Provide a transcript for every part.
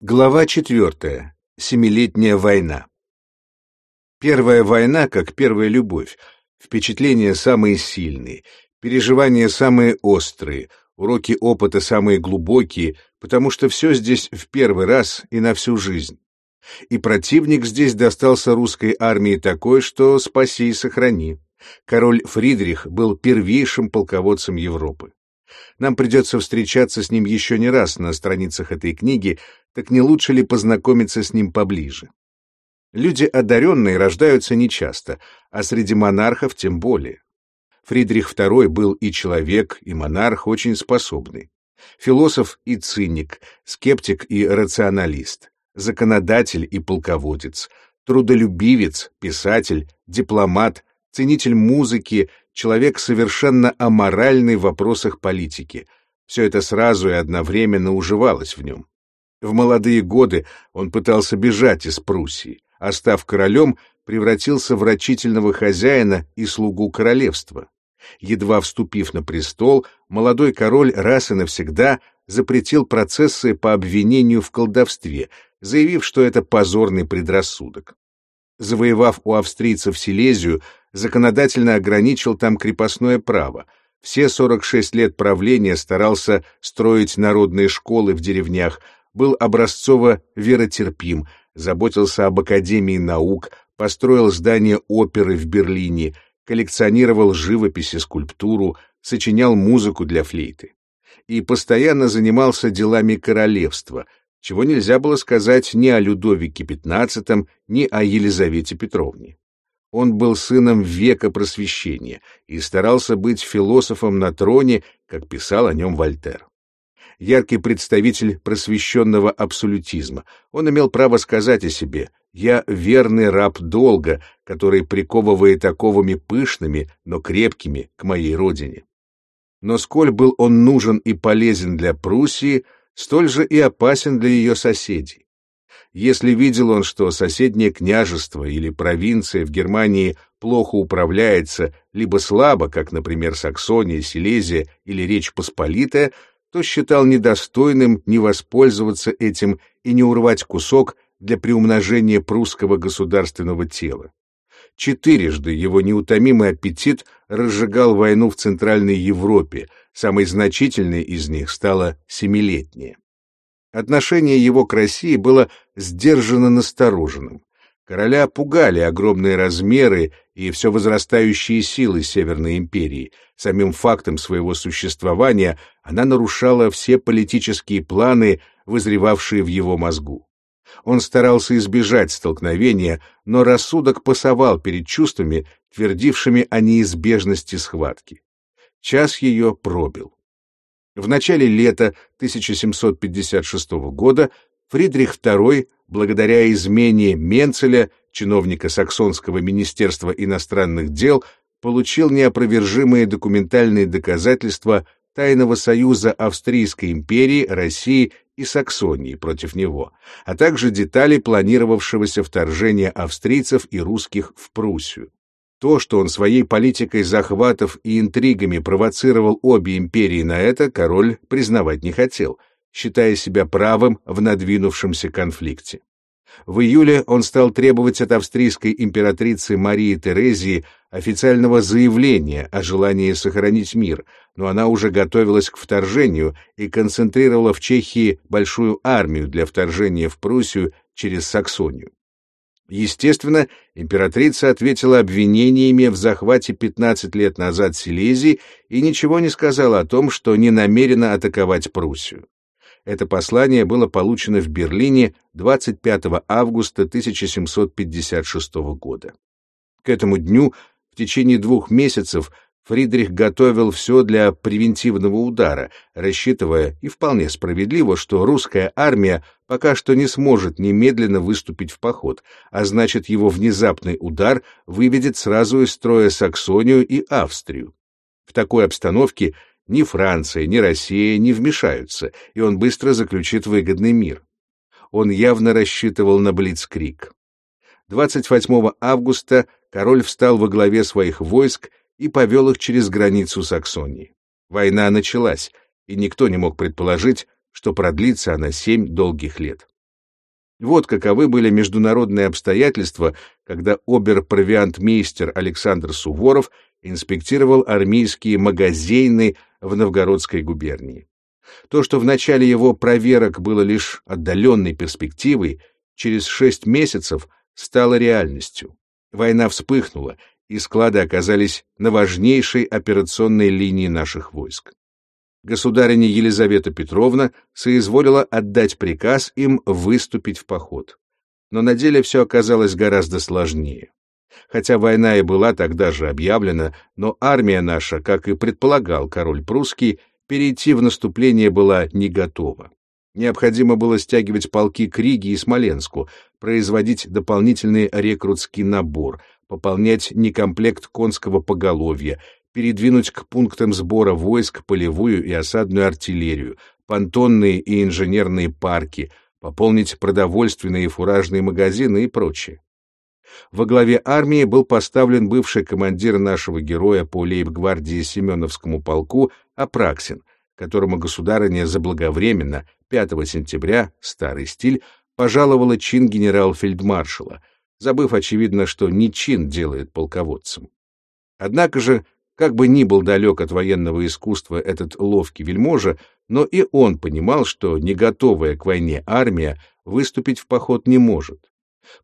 Глава четвертая. Семилетняя война. Первая война, как первая любовь. Впечатления самые сильные, переживания самые острые, уроки опыта самые глубокие, потому что все здесь в первый раз и на всю жизнь. И противник здесь достался русской армии такой, что спаси и сохрани. Король Фридрих был первейшим полководцем Европы. Нам придется встречаться с ним еще не раз на страницах этой книги, так не лучше ли познакомиться с ним поближе? Люди одаренные рождаются нечасто, а среди монархов тем более. Фридрих II был и человек, и монарх очень способный. Философ и циник, скептик и рационалист, законодатель и полководец, трудолюбивец, писатель, дипломат, ценитель музыки, человек совершенно аморальный в вопросах политики. Все это сразу и одновременно уживалось в нем. В молодые годы он пытался бежать из Пруссии, а став королем, превратился в рачительного хозяина и слугу королевства. Едва вступив на престол, молодой король раз и навсегда запретил процессы по обвинению в колдовстве, заявив, что это позорный предрассудок. Завоевав у австрийцев Силезию, законодательно ограничил там крепостное право. Все 46 лет правления старался строить народные школы в деревнях, был образцово веротерпим, заботился об Академии наук, построил здание оперы в Берлине, коллекционировал живопись и скульптуру, сочинял музыку для флейты. И постоянно занимался делами королевства, чего нельзя было сказать ни о Людовике XV, ни о Елизавете Петровне. Он был сыном века просвещения и старался быть философом на троне, как писал о нем Вольтер. Яркий представитель просвещенного абсолютизма, он имел право сказать о себе «Я верный раб долга, который приковывает оковами пышными, но крепкими к моей родине». Но сколь был он нужен и полезен для Пруссии, столь же и опасен для ее соседей. Если видел он, что соседнее княжество или провинция в Германии плохо управляется, либо слабо, как, например, Саксония, Силезия или Речь Посполитая, то считал недостойным не воспользоваться этим и не урвать кусок для приумножения прусского государственного тела. Четырежды его неутомимый аппетит разжигал войну в Центральной Европе, самой значительной из них стала Семилетняя. Отношение его к России было сдержанно настороженным. Короля пугали огромные размеры и все возрастающие силы Северной империи. Самим фактом своего существования она нарушала все политические планы, вызревавшие в его мозгу. Он старался избежать столкновения, но рассудок пасовал перед чувствами, твердившими о неизбежности схватки. Час ее пробил. В начале лета 1756 года Фридрих II, благодаря измене Менцеля, чиновника Саксонского министерства иностранных дел, получил неопровержимые документальные доказательства тайного союза Австрийской империи, России и Саксонии против него, а также детали планировавшегося вторжения австрийцев и русских в Пруссию. То, что он своей политикой захватов и интригами провоцировал обе империи на это, король признавать не хотел, считая себя правым в надвинувшемся конфликте. В июле он стал требовать от австрийской императрицы Марии Терезии официального заявления о желании сохранить мир, но она уже готовилась к вторжению и концентрировала в Чехии большую армию для вторжения в Пруссию через Саксонию. Естественно, императрица ответила обвинениями в захвате 15 лет назад Силезии и ничего не сказала о том, что не намерена атаковать Пруссию. Это послание было получено в Берлине 25 августа 1756 года. К этому дню в течение двух месяцев Фридрих готовил все для превентивного удара, рассчитывая, и вполне справедливо, что русская армия пока что не сможет немедленно выступить в поход, а значит его внезапный удар выведет сразу из строя Саксонию и Австрию. В такой обстановке ни Франция, ни Россия не вмешаются, и он быстро заключит выгодный мир. Он явно рассчитывал на блицкрик. 28 августа король встал во главе своих войск и повел их через границу Саксонии. Война началась, и никто не мог предположить, что продлится она семь долгих лет. Вот каковы были международные обстоятельства, когда обер-провиантмейстер Александр Суворов инспектировал армейские магазины в Новгородской губернии. То, что в начале его проверок было лишь отдаленной перспективой, через шесть месяцев стало реальностью. Война вспыхнула, и склады оказались на важнейшей операционной линии наших войск. Государиня Елизавета Петровна соизволила отдать приказ им выступить в поход. Но на деле все оказалось гораздо сложнее. Хотя война и была тогда же объявлена, но армия наша, как и предполагал король прусский, перейти в наступление была не готова. Необходимо было стягивать полки к Риге и Смоленску, производить дополнительный рекрутский набор, пополнять некомплект конского поголовья, передвинуть к пунктам сбора войск полевую и осадную артиллерию, понтонные и инженерные парки, пополнить продовольственные и фуражные магазины и прочее. Во главе армии был поставлен бывший командир нашего героя по лейб-гвардии Семеновскому полку Апраксин, которому государыня заблаговременно 5 сентября, старый стиль, пожаловала чин генерал-фельдмаршала, забыв, очевидно, что не чин делает полководцем. Однако же, как бы ни был далек от военного искусства этот ловкий вельможа, но и он понимал, что не готовая к войне армия выступить в поход не может.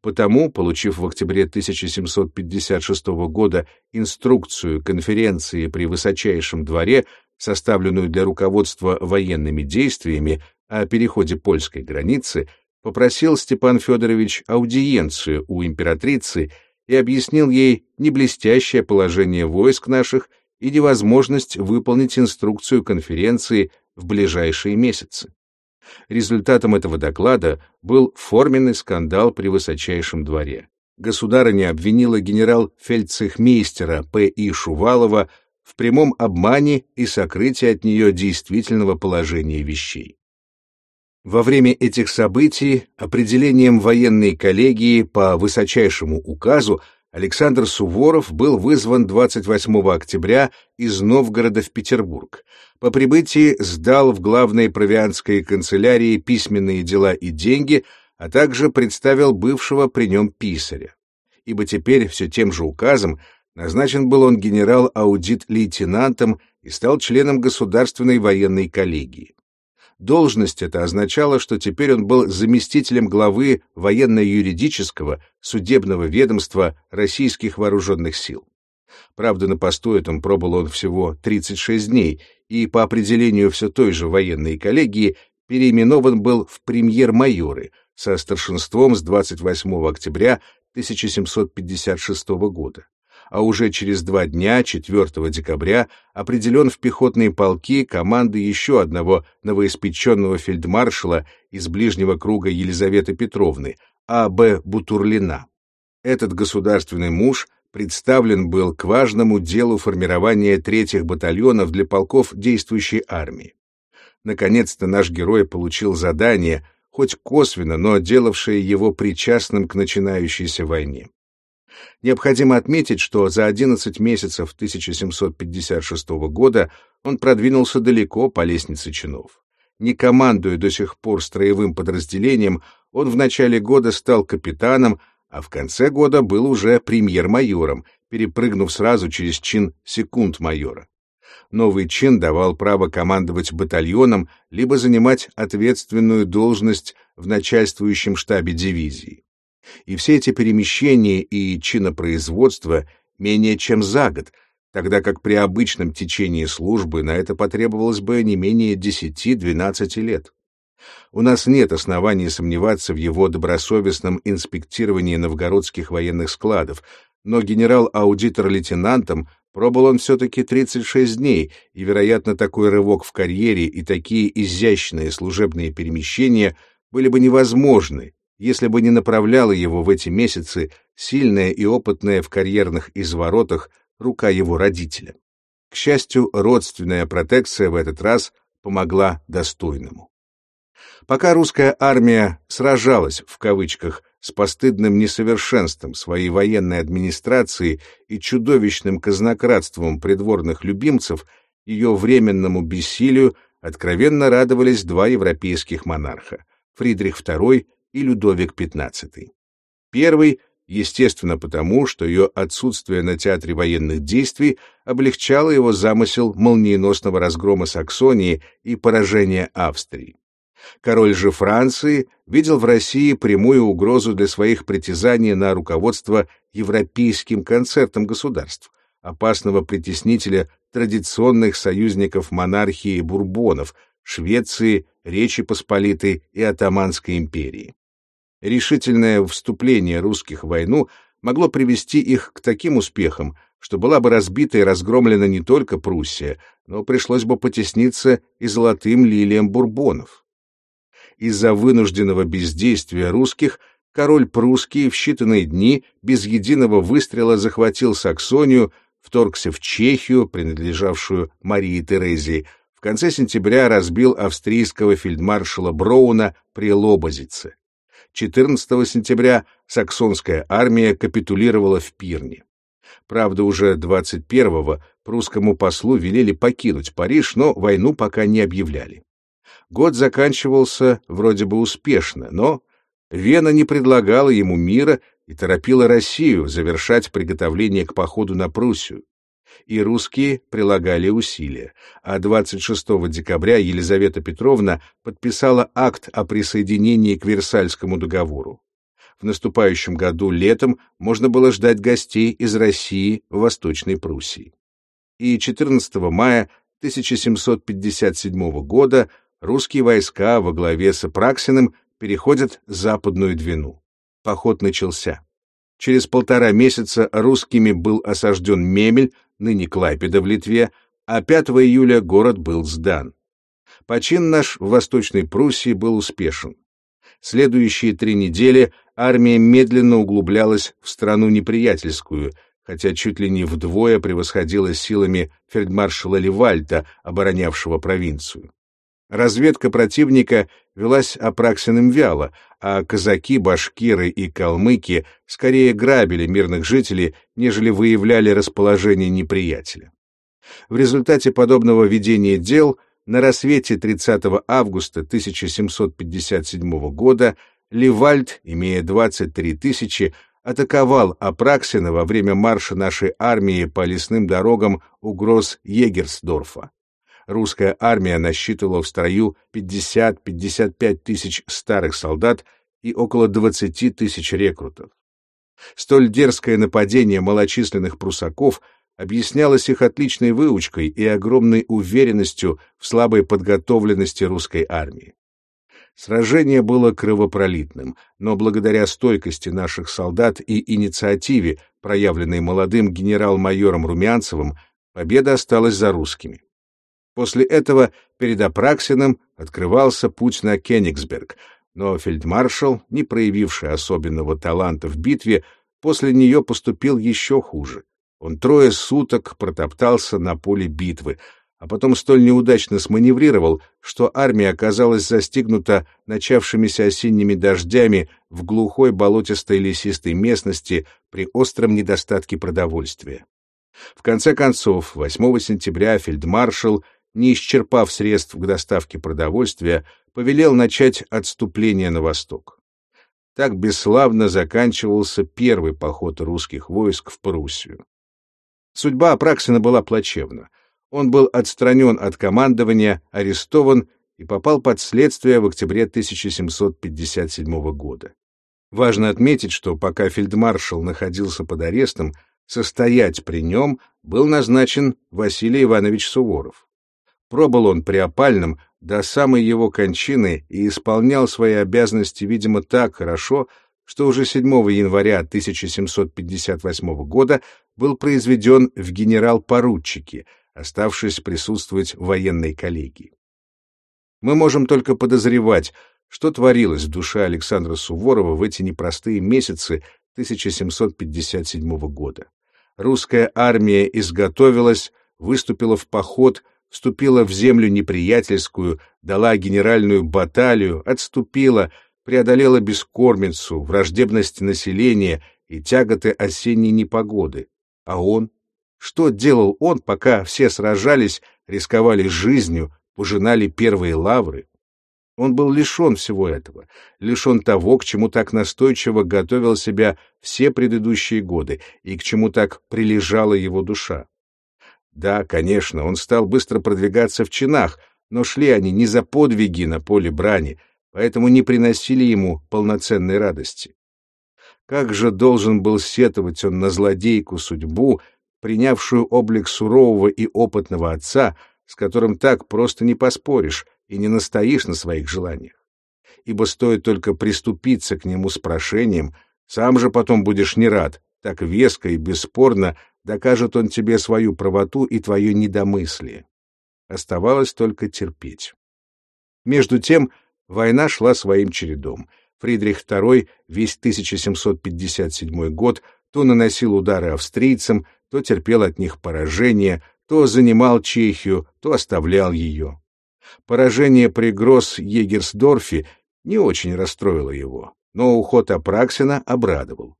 Потому, получив в октябре 1756 года инструкцию конференции при высочайшем дворе, составленную для руководства военными действиями о переходе польской границы, попросил Степан Федорович аудиенцию у императрицы и объяснил ей неблестящее положение войск наших и невозможность выполнить инструкцию конференции в ближайшие месяцы. Результатом этого доклада был форменный скандал при высочайшем дворе. Государыня обвинила генерал-фельдцехмейстера П.И. Шувалова в прямом обмане и сокрытии от нее действительного положения вещей. Во время этих событий определением военной коллегии по высочайшему указу Александр Суворов был вызван 28 октября из Новгорода в Петербург. По прибытии сдал в главной провианской канцелярии письменные дела и деньги, а также представил бывшего при нем писаря. Ибо теперь все тем же указом назначен был он генерал-аудит-лейтенантом и стал членом Государственной военной коллегии. Должность эта означала, что теперь он был заместителем главы военно-юридического судебного ведомства российских вооруженных сил. Правда, на посту этом пробыл он всего 36 дней, и по определению все той же военной коллегии переименован был в премьер-майоры со старшинством с 28 октября 1756 года а уже через два дня, 4 декабря, определен в пехотные полки команды еще одного новоиспеченного фельдмаршала из ближнего круга Елизаветы Петровны, А.Б. Бутурлина. Этот государственный муж представлен был к важному делу формирования третьих батальонов для полков действующей армии. Наконец-то наш герой получил задание, хоть косвенно, но делавшее его причастным к начинающейся войне. Необходимо отметить, что за 11 месяцев 1756 года он продвинулся далеко по лестнице чинов. Не командуя до сих пор строевым подразделением, он в начале года стал капитаном, а в конце года был уже премьер-майором, перепрыгнув сразу через чин секунд-майора. Новый чин давал право командовать батальоном либо занимать ответственную должность в начальствующем штабе дивизии и все эти перемещения и чинопроизводства менее чем за год, тогда как при обычном течении службы на это потребовалось бы не менее 10-12 лет. У нас нет оснований сомневаться в его добросовестном инспектировании новгородских военных складов, но генерал-аудитор-лейтенантом пробыл он все-таки 36 дней, и, вероятно, такой рывок в карьере и такие изящные служебные перемещения были бы невозможны, если бы не направляла его в эти месяцы сильная и опытная в карьерных изворотах рука его родителя. К счастью, родственная протекция в этот раз помогла достойному. Пока русская армия «сражалась» в кавычках с постыдным несовершенством своей военной администрации и чудовищным казнократством придворных любимцев, ее временному бессилию откровенно радовались два европейских монарха — Фридрих II и Людовик XV. Первый, естественно потому, что ее отсутствие на театре военных действий облегчало его замысел молниеносного разгрома Саксонии и поражения Австрии. Король же Франции видел в России прямую угрозу для своих притязаний на руководство европейским концертом государств, опасного притеснителя традиционных союзников монархии Бурбонов, Швеции, Речи Посполитой и Отtomанской империи. Решительное вступление русских в войну могло привести их к таким успехам, что была бы разбита и разгромлена не только Пруссия, но пришлось бы потесниться и золотым лилиям бурбонов. Из-за вынужденного бездействия русских король прусский в считанные дни без единого выстрела захватил Саксонию, вторгся в Чехию, принадлежавшую Марии Терезии, в конце сентября разбил австрийского фельдмаршала Броуна при Лобозице. 14 сентября саксонская армия капитулировала в Пирне. Правда, уже 21-го прусскому послу велели покинуть Париж, но войну пока не объявляли. Год заканчивался вроде бы успешно, но Вена не предлагала ему мира и торопила Россию завершать приготовление к походу на Пруссию и русские прилагали усилия, а 26 декабря Елизавета Петровна подписала акт о присоединении к Версальскому договору. В наступающем году летом можно было ждать гостей из России в Восточной Пруссии. И 14 мая 1757 года русские войска во главе с Апраксиным переходят Западную Двину. Поход начался. Через полтора месяца русскими был осажден Мемель, ныне Клайпеда в Литве, а 5 июля город был сдан. Почин наш в Восточной Пруссии был успешен. Следующие три недели армия медленно углублялась в страну неприятельскую, хотя чуть ли не вдвое превосходила силами фельдмаршала Левальта, оборонявшего провинцию. Разведка противника велась Апраксиным вяло, а казаки, башкиры и калмыки скорее грабили мирных жителей, нежели выявляли расположение неприятеля. В результате подобного ведения дел на рассвете 30 августа 1757 года Ливальд, имея 23 тысячи, атаковал Апраксина во время марша нашей армии по лесным дорогам угроз Егерсдорфа русская армия насчитывала в строю 50-55 тысяч старых солдат и около 20 тысяч рекрутов. Столь дерзкое нападение малочисленных прусаков объяснялось их отличной выучкой и огромной уверенностью в слабой подготовленности русской армии. Сражение было кровопролитным, но благодаря стойкости наших солдат и инициативе, проявленной молодым генерал-майором Румянцевым, победа осталась за русскими. После этого перед Апраксиным открывался путь на Кенигсберг, но фельдмаршал, не проявивший особенного таланта в битве, после нее поступил еще хуже. Он трое суток протоптался на поле битвы, а потом столь неудачно сманеврировал, что армия оказалась застигнута начавшимися осенними дождями в глухой болотистой лесистой местности при остром недостатке продовольствия. В конце концов, 8 сентября фельдмаршал не исчерпав средств к доставке продовольствия, повелел начать отступление на восток. Так бесславно заканчивался первый поход русских войск в Пруссию. Судьба Апраксина была плачевна. Он был отстранен от командования, арестован и попал под следствие в октябре 1757 года. Важно отметить, что пока фельдмаршал находился под арестом, состоять при нем был назначен Василий Иванович Суворов. Пробыл он при опальном до самой его кончины и исполнял свои обязанности, видимо, так хорошо, что уже 7 января 1758 года был произведен в генерал-поручики, оставшись присутствовать в военной коллегии. Мы можем только подозревать, что творилось в душе Александра Суворова в эти непростые месяцы 1757 года. Русская армия изготовилась, выступила в поход — вступила в землю неприятельскую, дала генеральную баталию, отступила, преодолела бескормицу, враждебность населения и тяготы осенней непогоды. А он? Что делал он, пока все сражались, рисковали жизнью, пожинали первые лавры? Он был лишен всего этого, лишен того, к чему так настойчиво готовил себя все предыдущие годы и к чему так прилежала его душа. Да, конечно, он стал быстро продвигаться в чинах, но шли они не за подвиги на поле брани, поэтому не приносили ему полноценной радости. Как же должен был сетовать он на злодейку судьбу, принявшую облик сурового и опытного отца, с которым так просто не поспоришь и не настоишь на своих желаниях. Ибо стоит только приступиться к нему с прошением, сам же потом будешь не рад, так веско и бесспорно докажет он тебе свою правоту и твое недомыслие. Оставалось только терпеть. Между тем война шла своим чередом. Фридрих II весь 1757 год то наносил удары австрийцам, то терпел от них поражение, то занимал Чехию, то оставлял ее. Поражение при Гросс-Егерсдорфе не очень расстроило его, но уход Апраксина обрадовал.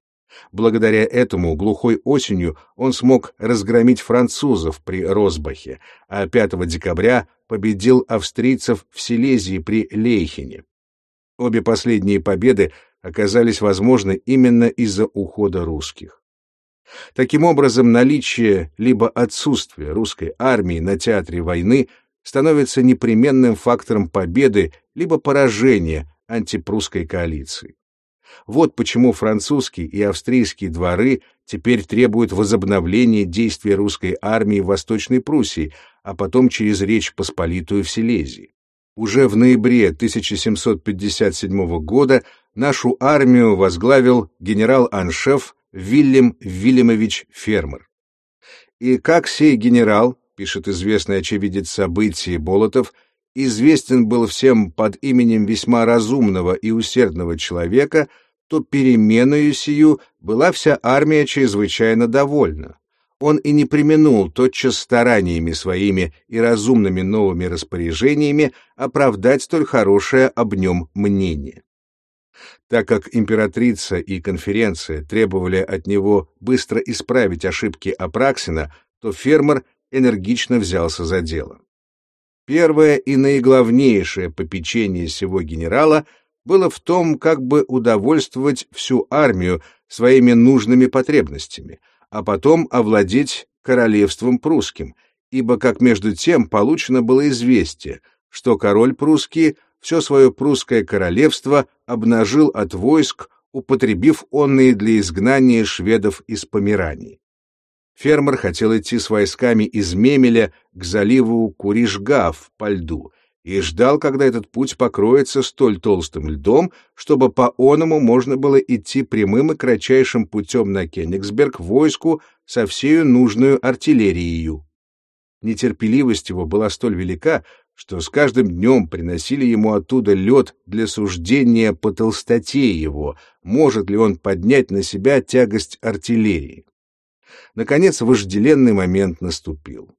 Благодаря этому глухой осенью он смог разгромить французов при Росбахе, а 5 декабря победил австрийцев в Силезии при Лейхене. Обе последние победы оказались возможны именно из-за ухода русских. Таким образом, наличие либо отсутствие русской армии на театре войны становится непременным фактором победы либо поражения антипрусской коалиции. Вот почему французские и австрийские дворы теперь требуют возобновления действий русской армии в Восточной Пруссии, а потом через Речь Посполитую в Силезии. Уже в ноябре 1757 года нашу армию возглавил генерал-аншеф Вильям Вильямович Фермер. И как сей генерал, пишет известный очевидец событий Болотов, известен был всем под именем весьма разумного и усердного человека, то переменою сию была вся армия чрезвычайно довольна. Он и не применул тотчас стараниями своими и разумными новыми распоряжениями оправдать столь хорошее об нем мнение. Так как императрица и конференция требовали от него быстро исправить ошибки Апраксина, то фермер энергично взялся за дело. Первое и наиглавнейшее попечение сего генерала было в том, как бы удовольствовать всю армию своими нужными потребностями, а потом овладеть королевством прусским, ибо как между тем получено было известие, что король прусский все свое прусское королевство обнажил от войск, употребив онные для изгнания шведов из Померании. Фермер хотел идти с войсками из Мемеля к заливу Куришгав по льду и ждал, когда этот путь покроется столь толстым льдом, чтобы по оному можно было идти прямым и кратчайшим путем на Кенигсберг войску со всею нужную артиллерией. Нетерпеливость его была столь велика, что с каждым днем приносили ему оттуда лед для суждения по толстоте его, может ли он поднять на себя тягость артиллерии. Наконец, вожделенный момент наступил.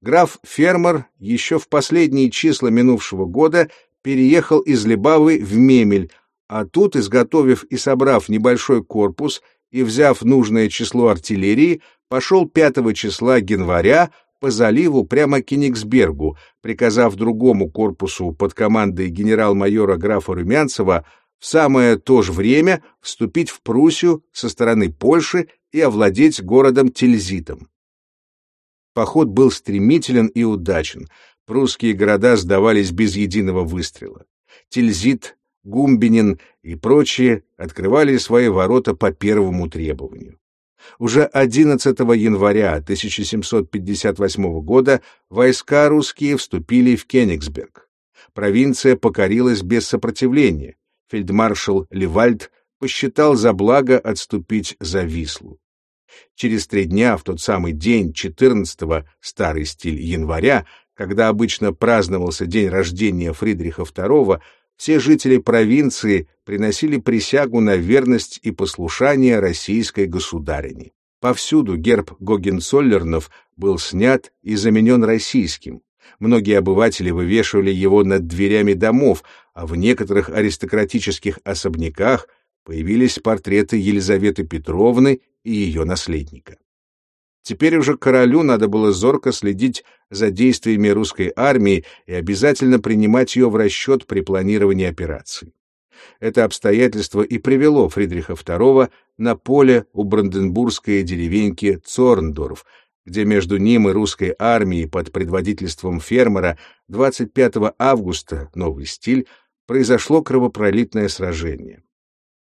Граф Фермер еще в последние числа минувшего года переехал из Лебавы в Мемель, а тут, изготовив и собрав небольшой корпус и взяв нужное число артиллерии, пошел 5 числа января по заливу прямо к Кенигсбергу, приказав другому корпусу под командой генерал-майора графа Румянцева в самое то же время вступить в Пруссию со стороны Польши и овладеть городом Тильзитом. Поход был стремителен и удачен. Прусские города сдавались без единого выстрела. Тильзит, Гумбинин и прочие открывали свои ворота по первому требованию. Уже 11 января 1758 года войска русские вступили в Кенигсберг. Провинция покорилась без сопротивления. Фельдмаршал Левальд посчитал за благо отступить за Вислу. Через три дня, в тот самый день, 14-го, старый стиль января, когда обычно праздновался день рождения Фридриха II, все жители провинции приносили присягу на верность и послушание российской государине. Повсюду герб Гогенцоллернов был снят и заменен российским. Многие обыватели вывешивали его над дверями домов, а в некоторых аристократических особняках появились портреты Елизаветы Петровны и ее наследника. Теперь уже королю надо было зорко следить за действиями русской армии и обязательно принимать ее в расчет при планировании операций. Это обстоятельство и привело Фридриха II на поле у бранденбургской деревеньки Цорндорф, где между ним и русской армией под предводительством фермера 25 августа, новый стиль, произошло кровопролитное сражение.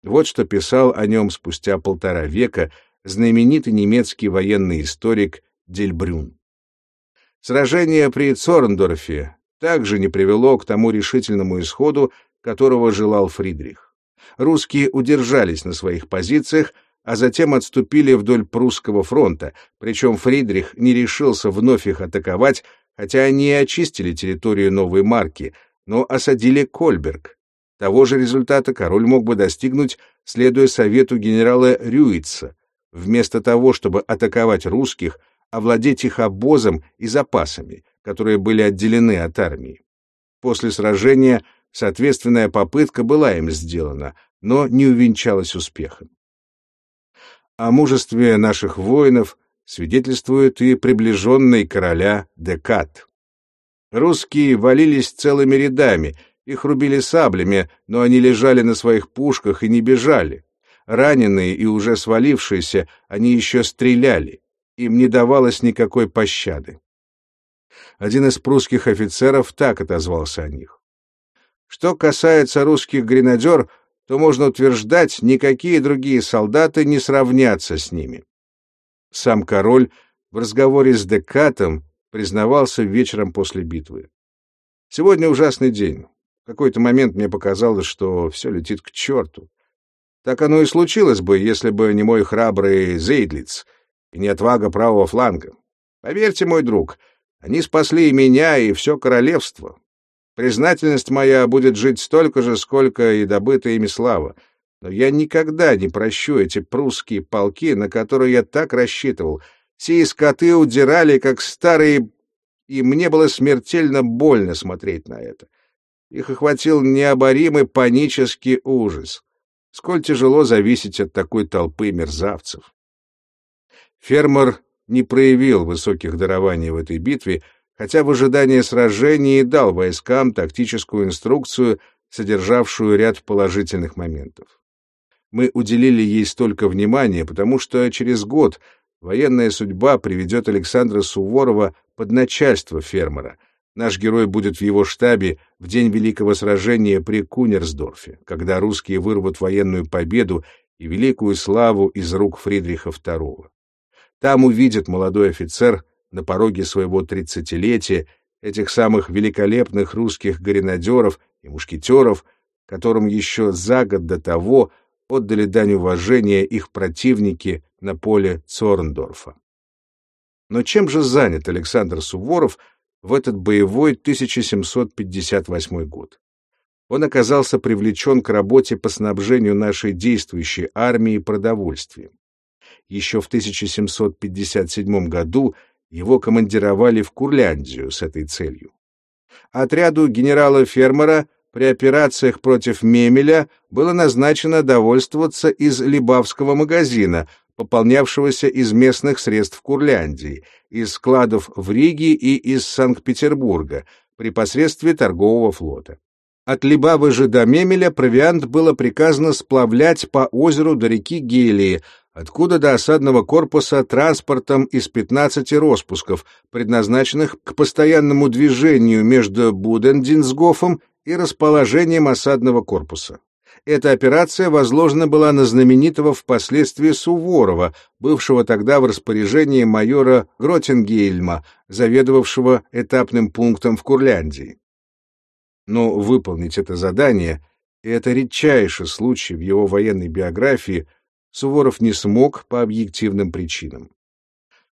Вот что писал о нем спустя полтора века знаменитый немецкий военный историк Дельбрюн. Сражение при Цорндорфе также не привело к тому решительному исходу, которого желал Фридрих. Русские удержались на своих позициях, а затем отступили вдоль прусского фронта, причем Фридрих не решился вновь их атаковать, хотя они и очистили территорию новой марки, но осадили Кольберг. Того же результата король мог бы достигнуть, следуя совету генерала Рюица, вместо того, чтобы атаковать русских, овладеть их обозом и запасами, которые были отделены от армии. После сражения соответственная попытка была им сделана, но не увенчалась успехом. О мужестве наших воинов свидетельствует и приближенный короля Декат. Русские валились целыми рядами, их рубили саблями, но они лежали на своих пушках и не бежали. Раненые и уже свалившиеся, они еще стреляли. Им не давалось никакой пощады. Один из прусских офицеров так отозвался о них. Что касается русских гренадер, то можно утверждать, никакие другие солдаты не сравнятся с ними. Сам король в разговоре с Декатом признавался вечером после битвы. Сегодня ужасный день. В какой-то момент мне показалось, что все летит к черту. Так оно и случилось бы, если бы не мой храбрый Зейдлиц и не отвага правого фланга. Поверьте, мой друг, они спасли и меня, и все королевство. Признательность моя будет жить столько же, сколько и добытая ими слава. Но я никогда не прощу эти прусские полки, на которые я так рассчитывал. Сие скоты удирали, как старые, и мне было смертельно больно смотреть на это. Их охватил необоримый панический ужас. Сколь тяжело зависеть от такой толпы мерзавцев. Фермер не проявил высоких дарований в этой битве, хотя в ожидании сражения и дал войскам тактическую инструкцию, содержавшую ряд положительных моментов. Мы уделили ей столько внимания, потому что через год военная судьба приведет Александра Суворова под начальство фермера, Наш герой будет в его штабе в день Великого сражения при Кунерсдорфе, когда русские вырвут военную победу и великую славу из рук Фридриха II. Там увидит молодой офицер на пороге своего тридцатилетия этих самых великолепных русских гренадеров и мушкетеров, которым еще за год до того отдали дань уважения их противники на поле Цорндорфа. Но чем же занят Александр Суворов — в этот боевой 1758 год. Он оказался привлечен к работе по снабжению нашей действующей армии продовольствием. Еще в 1757 году его командировали в Курляндию с этой целью. Отряду генерала-фермера при операциях против Мемеля было назначено довольствоваться из Либавского магазина, пополнявшегося из местных средств Курляндии, из складов в Риге и из Санкт-Петербурга при посредстве торгового флота. От Либавы же до Мемеля провиант было приказано сплавлять по озеру до реки Гелии, откуда до осадного корпуса транспортом из 15 распусков, предназначенных к постоянному движению между Будендинсгофом и расположением осадного корпуса. Эта операция возложена была на знаменитого впоследствии Суворова, бывшего тогда в распоряжении майора Гротингельма, заведовавшего этапным пунктом в Курляндии. Но выполнить это задание, и это редчайший случай в его военной биографии, Суворов не смог по объективным причинам.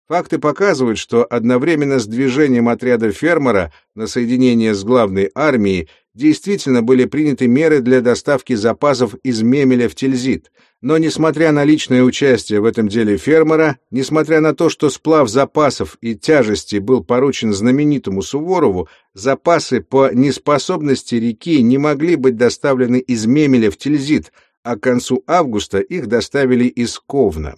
Факты показывают, что одновременно с движением отряда фермера на соединение с главной армией действительно были приняты меры для доставки запасов из Мемеля в Тильзит, но несмотря на личное участие в этом деле фермера, несмотря на то, что сплав запасов и тяжести был поручен знаменитому Суворову, запасы по неспособности реки не могли быть доставлены из Мемеля в Тильзит, а к концу августа их доставили из Ковна.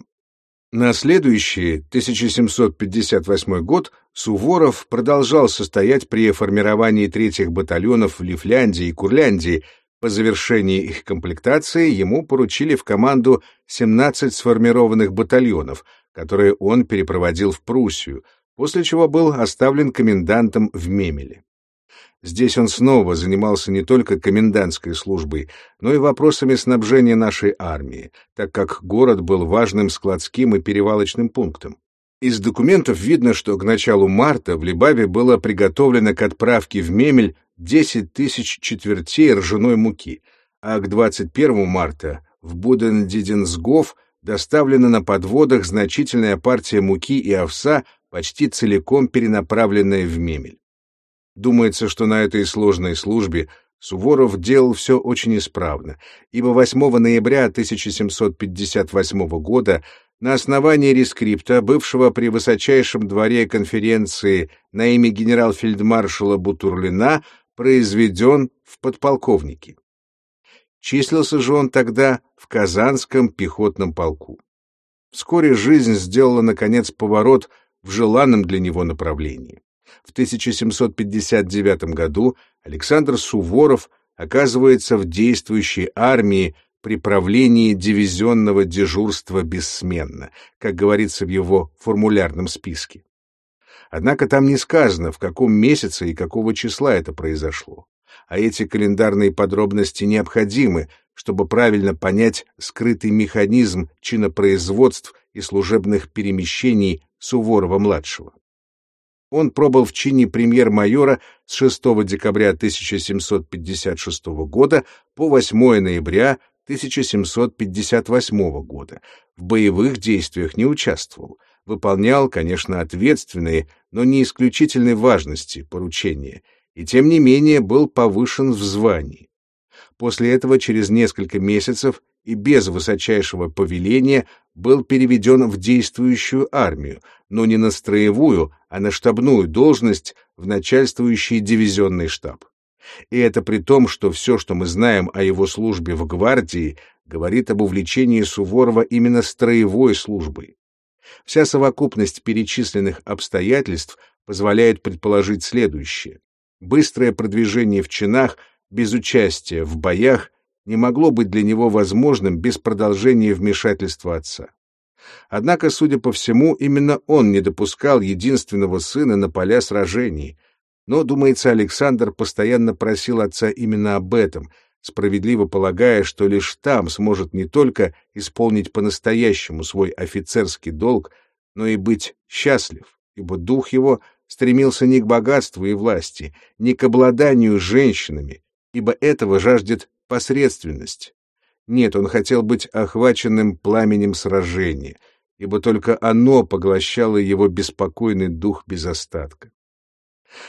На следующий, 1758 год, Суворов продолжал состоять при формировании третьих батальонов в Лифляндии и Курляндии. По завершении их комплектации ему поручили в команду 17 сформированных батальонов, которые он перепроводил в Пруссию, после чего был оставлен комендантом в Мемеле. Здесь он снова занимался не только комендантской службой, но и вопросами снабжения нашей армии, так как город был важным складским и перевалочным пунктом. Из документов видно, что к началу марта в Либаве было приготовлено к отправке в Мемель 10 тысяч четвертей ржаной муки, а к 21 марта в Буден-Диденсгоф доставлена на подводах значительная партия муки и овса, почти целиком перенаправленная в Мемель. Думается, что на этой сложной службе Суворов делал все очень исправно, ибо 8 ноября 1758 года на основании рескрипта, бывшего при высочайшем дворе конференции на имя генерал-фельдмаршала Бутурлина, произведен в подполковнике. Числился же он тогда в Казанском пехотном полку. Вскоре жизнь сделала, наконец, поворот в желанном для него направлении. В 1759 году Александр Суворов оказывается в действующей армии при правлении дивизионного дежурства бессменно, как говорится в его формулярном списке. Однако там не сказано, в каком месяце и какого числа это произошло. А эти календарные подробности необходимы, чтобы правильно понять скрытый механизм чинопроизводств и служебных перемещений Суворова-младшего. Он пробыл в чине премьер-майора с 6 декабря 1756 года по 8 ноября 1758 года. В боевых действиях не участвовал. Выполнял, конечно, ответственные, но не исключительной важности поручения, и тем не менее был повышен в звании. После этого через несколько месяцев и без высочайшего повеления был переведен в действующую армию, но не на строевую, а на штабную должность в начальствующий дивизионный штаб. И это при том, что все, что мы знаем о его службе в гвардии, говорит об увлечении Суворова именно строевой службой. Вся совокупность перечисленных обстоятельств позволяет предположить следующее. Быстрое продвижение в чинах без участия в боях не могло быть для него возможным без продолжения вмешательства отца. Однако, судя по всему, именно он не допускал единственного сына на поля сражений. Но, думается, Александр постоянно просил отца именно об этом, справедливо полагая, что лишь там сможет не только исполнить по-настоящему свой офицерский долг, но и быть счастлив, ибо дух его стремился не к богатству и власти, не к обладанию женщинами, ибо этого жаждет посредственность. Нет, он хотел быть охваченным пламенем сражения, ибо только оно поглощало его беспокойный дух без остатка.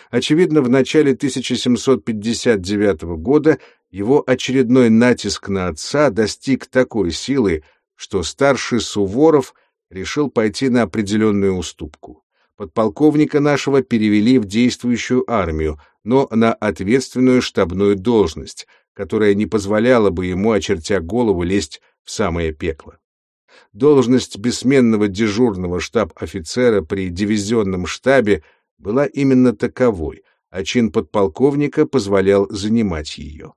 Очевидно, в начале 1759 года его очередной натиск на отца достиг такой силы, что старший Суворов решил пойти на определенную уступку. Подполковника нашего перевели в действующую армию, но на ответственную штабную должность — которая не позволяла бы ему, очертя голову, лезть в самое пекло. Должность бессменного дежурного штаб-офицера при дивизионном штабе была именно таковой, а чин подполковника позволял занимать ее.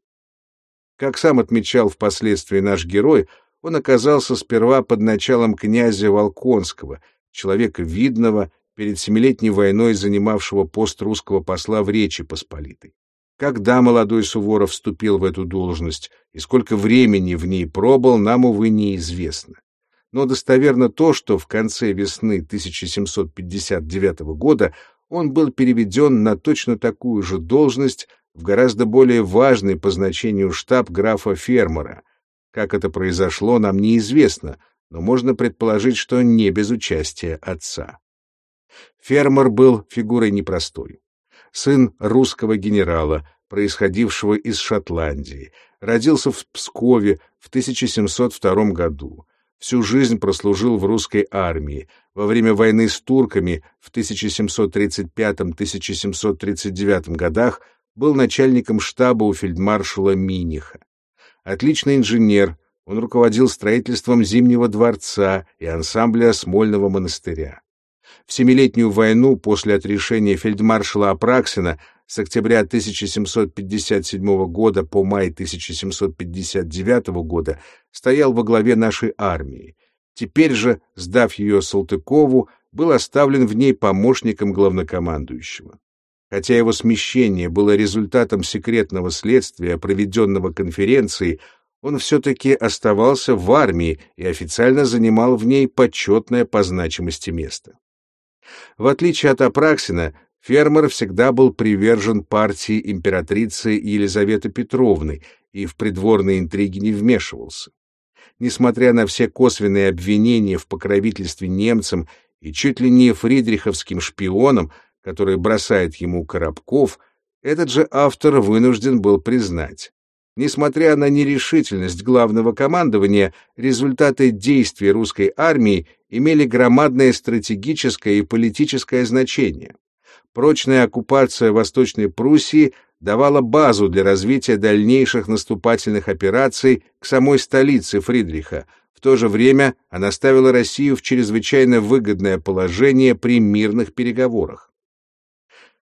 Как сам отмечал впоследствии наш герой, он оказался сперва под началом князя Волконского, человека видного, перед Семилетней войной занимавшего пост русского посла в Речи Посполитой. Когда молодой Суворов вступил в эту должность и сколько времени в ней пробыл, нам, увы, неизвестно. Но достоверно то, что в конце весны 1759 года он был переведен на точно такую же должность в гораздо более важный по значению штаб графа Фермера. Как это произошло, нам неизвестно, но можно предположить, что не без участия отца. Фермер был фигурой непростой сын русского генерала, происходившего из Шотландии, родился в Пскове в 1702 году. Всю жизнь прослужил в русской армии. Во время войны с турками в 1735-1739 годах был начальником штаба у фельдмаршала Миниха. Отличный инженер, Он руководил строительством Зимнего дворца и ансамбля Смольного монастыря. В Семилетнюю войну после отрешения фельдмаршала Апраксина с октября 1757 года по май 1759 года стоял во главе нашей армии. Теперь же, сдав ее Салтыкову, был оставлен в ней помощником главнокомандующего. Хотя его смещение было результатом секретного следствия, проведенного конференцией, он все-таки оставался в армии и официально занимал в ней почетное по значимости место. В отличие от Апраксина, Фермер всегда был привержен партии императрицы Елизаветы Петровны и в придворные интриги не вмешивался. Несмотря на все косвенные обвинения в покровительстве немцам и чуть ли не фридриховским шпионам, которые бросает ему Коробков, этот же автор вынужден был признать. Несмотря на нерешительность главного командования, результаты действий русской армии имели громадное стратегическое и политическое значение. Прочная оккупация Восточной Пруссии давала базу для развития дальнейших наступательных операций к самой столице Фридриха. В то же время она ставила Россию в чрезвычайно выгодное положение при мирных переговорах.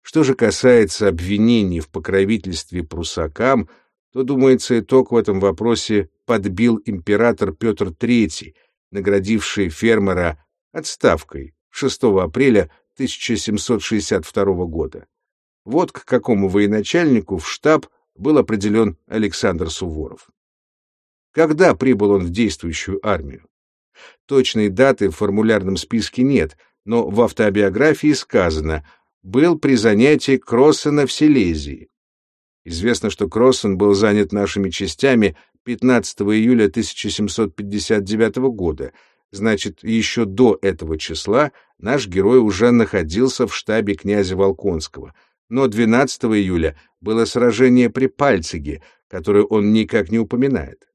Что же касается обвинений в покровительстве прусакам, то, думается, итог в этом вопросе подбил император Петр III, наградивший фермера отставкой 6 апреля 1762 года. Вот к какому военачальнику в штаб был определен Александр Суворов. Когда прибыл он в действующую армию? Точной даты в формулярном списке нет, но в автобиографии сказано «был при занятии Кроссена в Силезии». Известно, что Кроссен был занят нашими частями 15 июля 1759 года, Значит, еще до этого числа наш герой уже находился в штабе князя Волконского. Но 12 июля было сражение при Пальциге, которое он никак не упоминает.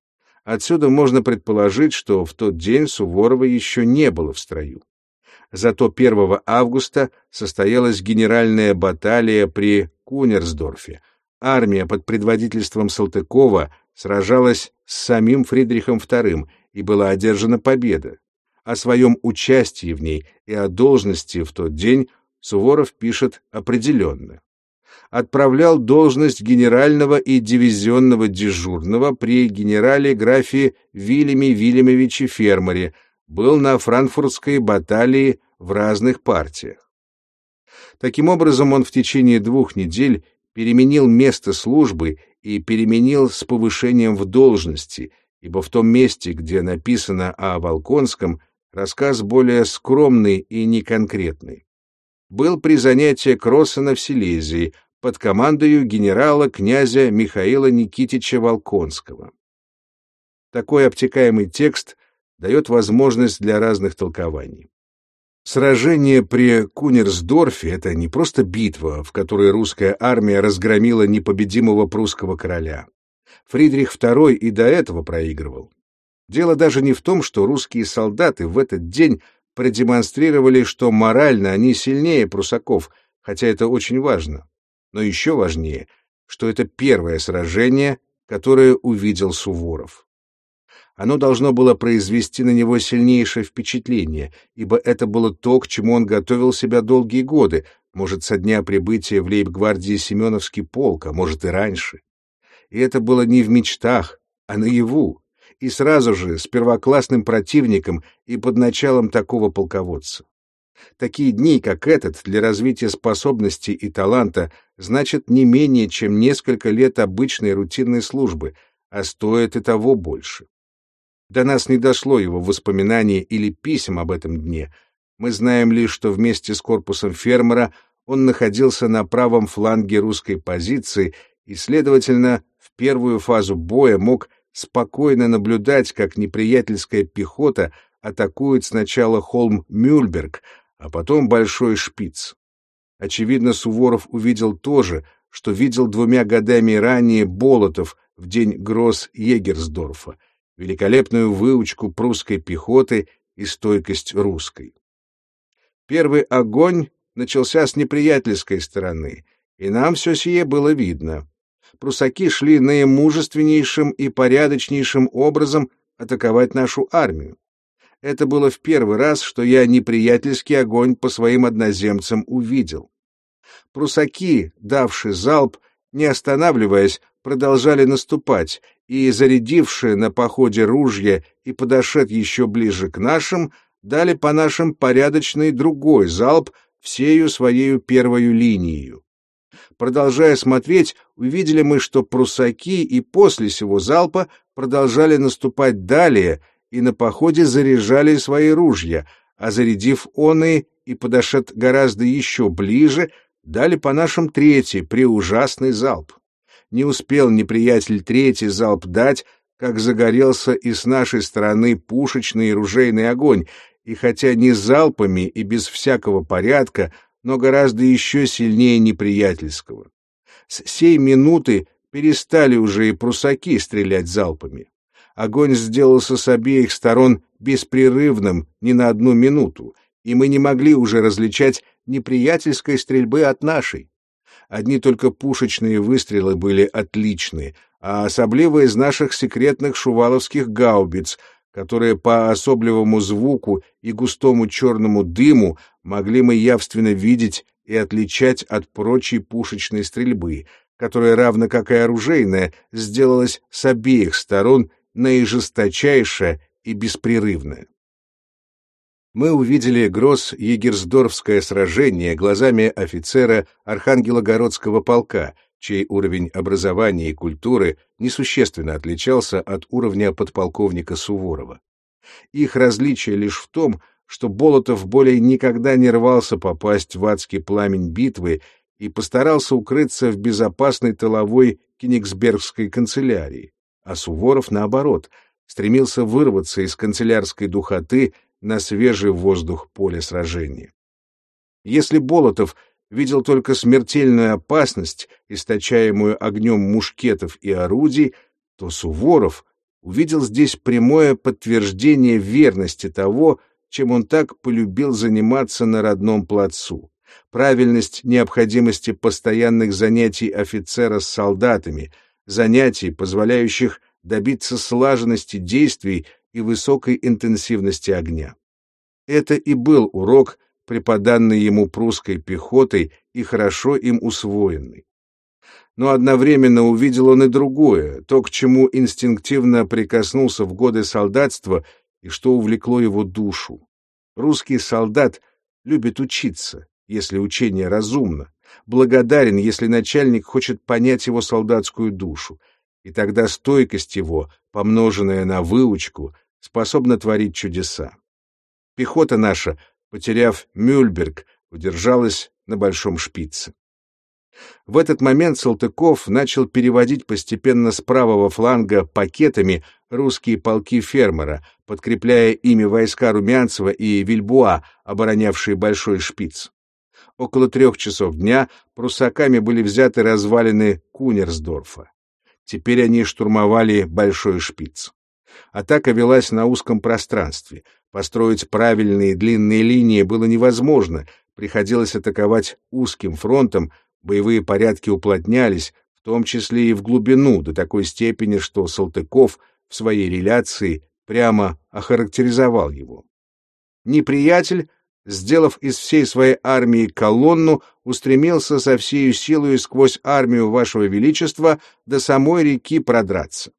Отсюда можно предположить, что в тот день Суворова еще не было в строю. Зато 1 августа состоялась генеральная баталия при Кунерсдорфе. Армия под предводительством Салтыкова сражалась с самим Фридрихом II, и была одержана победа. О своем участии в ней и о должности в тот день Суворов пишет определенно. Отправлял должность генерального и дивизионного дежурного при генерале графе Вильяме Вильямовиче Фермере, был на франкфуртской баталии в разных партиях. Таким образом, он в течение двух недель переменил место службы и переменил с повышением в должности, ибо в том месте, где написано о Волконском, Рассказ более скромный и неконкретный. Был при занятии Кроссена в Силезии под командою генерала князя Михаила Никитича Волконского. Такой обтекаемый текст дает возможность для разных толкований. Сражение при Кунерсдорфе — это не просто битва, в которой русская армия разгромила непобедимого прусского короля. Фридрих II и до этого проигрывал. Дело даже не в том, что русские солдаты в этот день продемонстрировали, что морально они сильнее прусаков, хотя это очень важно. Но еще важнее, что это первое сражение, которое увидел Суворов. Оно должно было произвести на него сильнейшее впечатление, ибо это было то, к чему он готовил себя долгие годы, может, со дня прибытия в лейб-гвардии Семеновский полк, а может и раньше. И это было не в мечтах, а наяву, и сразу же с первоклассным противником и под началом такого полководца. Такие дни, как этот, для развития способностей и таланта значат не менее, чем несколько лет обычной рутинной службы, а стоят и того больше. До нас не дошло его воспоминаний или писем об этом дне. Мы знаем лишь, что вместе с корпусом фермера он находился на правом фланге русской позиции и, следовательно, в первую фазу боя мог спокойно наблюдать, как неприятельская пехота атакует сначала холм Мюльберг, а потом Большой Шпиц. Очевидно, Суворов увидел то же, что видел двумя годами ранее Болотов в день гроз Егерсдорфа, великолепную выучку прусской пехоты и стойкость русской. Первый огонь начался с неприятельской стороны, и нам все сие было видно прусаки шли наимужественнейшим и порядочнейшим образом, атаковать нашу армию. Это было в первый раз, что я неприятельский огонь по своим одноземцам увидел. Прусаки, давшие залп, не останавливаясь, продолжали наступать, и, зарядившие на походе ружья и подошед еще ближе к нашим, дали по нашим порядочный другой залп всею своею первою линию. Продолжая смотреть, увидели мы, что прусаки и после сего залпа продолжали наступать далее и на походе заряжали свои ружья, а зарядив оны и подошед гораздо еще ближе, дали по нашим третий, преужасный залп. Не успел неприятель третий залп дать, как загорелся и с нашей стороны пушечный и ружейный огонь, и хотя не залпами и без всякого порядка, но гораздо еще сильнее неприятельского. С сей минуты перестали уже и прусаки стрелять залпами. Огонь сделался с обеих сторон беспрерывным ни на одну минуту, и мы не могли уже различать неприятельской стрельбы от нашей. Одни только пушечные выстрелы были отличны, а особливо из наших секретных шуваловских гаубиц, которые по особливому звуку и густому черному дыму могли мы явственно видеть и отличать от прочей пушечной стрельбы, которая, равно как и оружейная, сделалась с обеих сторон наижесточайшая и беспрерывная мы увидели Гросс-Егерсдорфское сражение глазами офицера Архангелогородского полка, чей уровень образования и культуры несущественно отличался от уровня подполковника Суворова. Их различие лишь в том, что Болотов более никогда не рвался попасть в адский пламень битвы и постарался укрыться в безопасной тыловой Кенигсбергской канцелярии, а Суворов, наоборот, стремился вырваться из канцелярской духоты на свежий воздух поля сражения. Если Болотов видел только смертельную опасность, источаемую огнем мушкетов и орудий, то Суворов увидел здесь прямое подтверждение верности того, чем он так полюбил заниматься на родном плацу, правильность необходимости постоянных занятий офицера с солдатами, занятий, позволяющих добиться слаженности действий и высокой интенсивности огня. Это и был урок, преподанный ему прусской пехотой и хорошо им усвоенный. Но одновременно увидел он и другое, то, к чему инстинктивно прикоснулся в годы солдатства и что увлекло его душу. Русский солдат любит учиться, если учение разумно, благодарен, если начальник хочет понять его солдатскую душу, и тогда стойкость его, помноженная на выучку, способна творить чудеса. Пехота наша, потеряв Мюльберг, удержалась на Большом Шпице. В этот момент Салтыков начал переводить постепенно с правого фланга пакетами русские полки фермера, подкрепляя ими войска Румянцева и Вильбуа, оборонявшие Большой Шпиц. Около трех часов дня прусаками были взяты развалины Кунерсдорфа. Теперь они штурмовали Большой Шпиц. Атака велась на узком пространстве. Построить правильные длинные линии было невозможно, приходилось атаковать узким фронтом, боевые порядки уплотнялись, в том числе и в глубину, до такой степени, что Салтыков в своей реляции прямо охарактеризовал его. Неприятель сделав из всей своей армии колонну, устремился со всею силой сквозь армию вашего величества до самой реки продраться.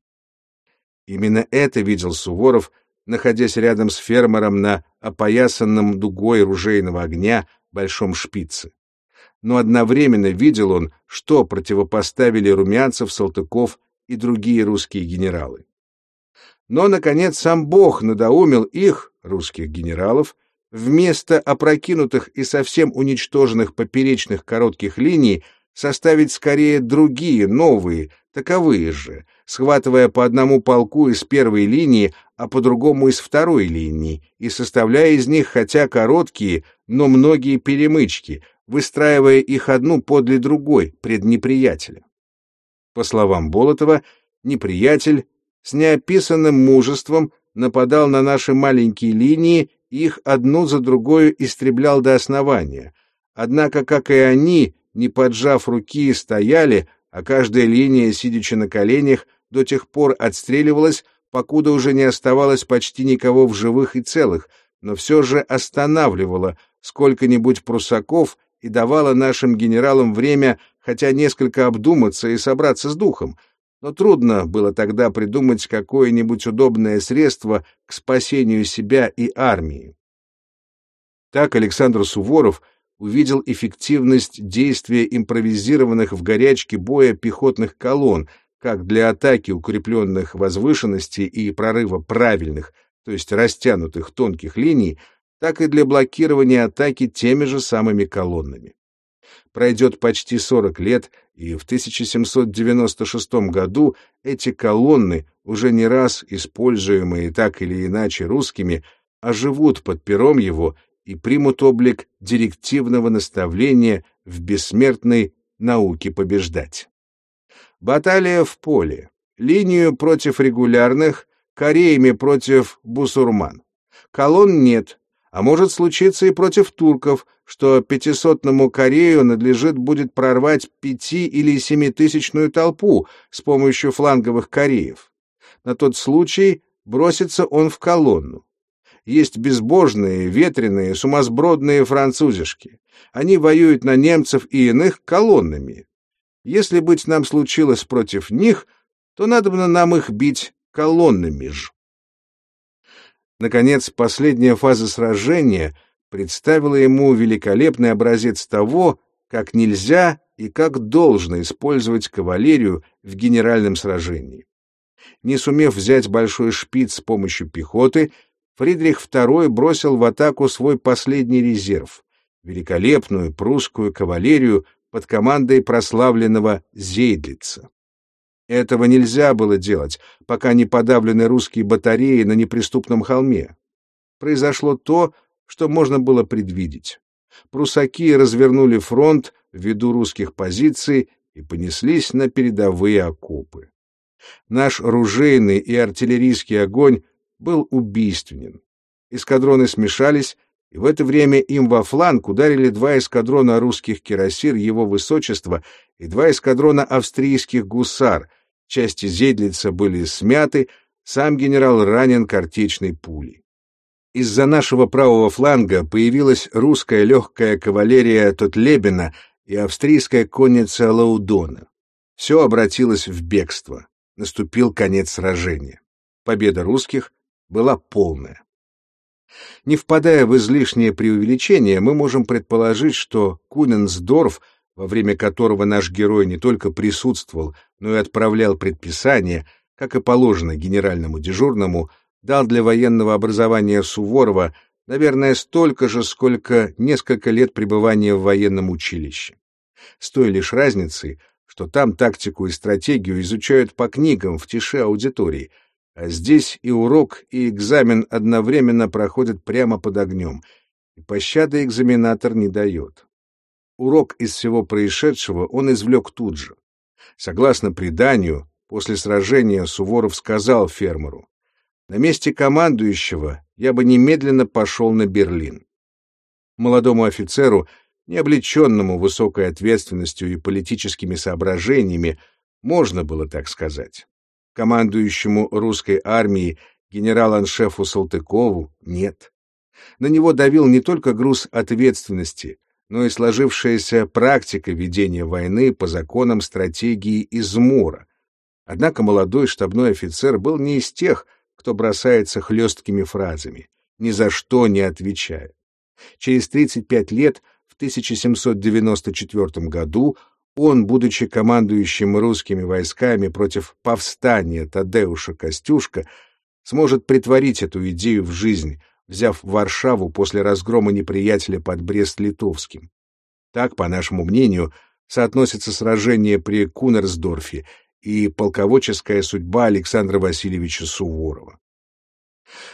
Именно это видел Суворов, находясь рядом с фермером на опоясанном дугой ружейного огня большом шпице. Но одновременно видел он, что противопоставили Румянцев, Салтыков и другие русские генералы. Но, наконец, сам Бог надоумил их, русских генералов, вместо опрокинутых и совсем уничтоженных поперечных коротких линий составить скорее другие, новые, таковые же, схватывая по одному полку из первой линии, а по другому из второй линии, и составляя из них хотя короткие, но многие перемычки, выстраивая их одну подле другой пред неприятеля. По словам Болотова, неприятель с неописанным мужеством нападал на наши маленькие линии их одну за другой истреблял до основания. Однако, как и они, не поджав руки, стояли, а каждая линия, сидячи на коленях, до тех пор отстреливалась, покуда уже не оставалось почти никого в живых и целых, но все же останавливала сколько-нибудь прусаков и давала нашим генералам время хотя несколько обдуматься и собраться с духом, но трудно было тогда придумать какое-нибудь удобное средство к спасению себя и армии. Так Александр Суворов увидел эффективность действия импровизированных в горячке боя пехотных колонн, как для атаки укрепленных возвышенностей и прорыва правильных, то есть растянутых тонких линий, так и для блокирования атаки теми же самыми колоннами. Пройдет почти 40 лет, и в 1796 году эти колонны, уже не раз используемые так или иначе русскими, оживут под пером его и примут облик директивного наставления в бессмертной науке побеждать. Баталия в поле. Линию против регулярных, кореями против бусурман. Колонн нет, а может случиться и против турков, что пятисотному Корею надлежит будет прорвать пяти- или семитысячную толпу с помощью фланговых Кореев. На тот случай бросится он в колонну. Есть безбожные, ветреные, сумасбродные французишки. Они воюют на немцев и иных колоннами. Если быть нам случилось против них, то надо бы нам их бить колоннами ж. Наконец, последняя фаза сражения представила ему великолепный образец того, как нельзя и как должно использовать кавалерию в генеральном сражении. Не сумев взять большой шпиц с помощью пехоты, Фридрих II бросил в атаку свой последний резерв — великолепную прусскую кавалерию под командой прославленного Зейдлица. Этого нельзя было делать, пока не подавлены русские батареи на неприступном холме. Произошло то, что можно было предвидеть. Прусаки развернули фронт в виду русских позиций и понеслись на передовые окопы. Наш ружейный и артиллерийский огонь был убийственен. Эскадроны смешались, и в это время им во фланг ударили два эскадрона русских кирасир его высочества и два эскадрона австрийских гусар. Части Зейдлица были смяты, сам генерал ранен картечной пулей. Из-за нашего правого фланга появилась русская легкая кавалерия Тотлебена и австрийская конница Лаудона. Все обратилось в бегство. Наступил конец сражения. Победа русских была полная. Не впадая в излишнее преувеличение, мы можем предположить, что Куненсдорф, во время которого наш герой не только присутствовал, но и отправлял предписания, как и положено генеральному дежурному, дал для военного образования Суворова, наверное, столько же, сколько несколько лет пребывания в военном училище. С той лишь разницей, что там тактику и стратегию изучают по книгам в тиши аудитории, а здесь и урок, и экзамен одновременно проходят прямо под огнем, и пощады экзаменатор не дает. Урок из всего происшедшего он извлек тут же. Согласно преданию, после сражения Суворов сказал фермеру, «На месте командующего я бы немедленно пошел на Берлин». Молодому офицеру, не облеченному высокой ответственностью и политическими соображениями, можно было так сказать командующему русской армией генерал-аншефу Салтыкову нет. На него давил не только груз ответственности, но и сложившаяся практика ведения войны по законам стратегии измора. Однако молодой штабной офицер был не из тех, кто бросается хлесткими фразами, ни за что не отвечая. Через 35 лет, в 1794 году, он, будучи командующим русскими войсками против повстания Тадеуша Костюшка, сможет притворить эту идею в жизнь, взяв Варшаву после разгрома неприятеля под Брест-Литовским. Так, по нашему мнению, соотносится сражение при Кунерсдорфе и полководческая судьба Александра Васильевича Суворова.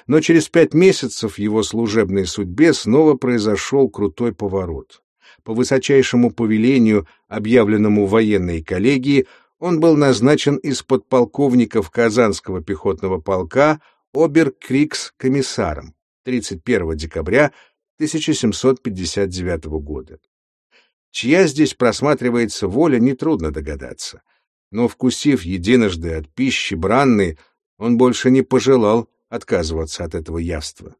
Но через пять месяцев его служебной судьбе снова произошел крутой поворот по высочайшему повелению, объявленному военной коллегии, он был назначен из подполковников Казанского пехотного полка обер-крикс-комиссаром 31 декабря 1759 года. Чья здесь просматривается воля, нетрудно догадаться. Но, вкусив единожды от пищи бранной, Он больше не пожелал отказываться от этого явства.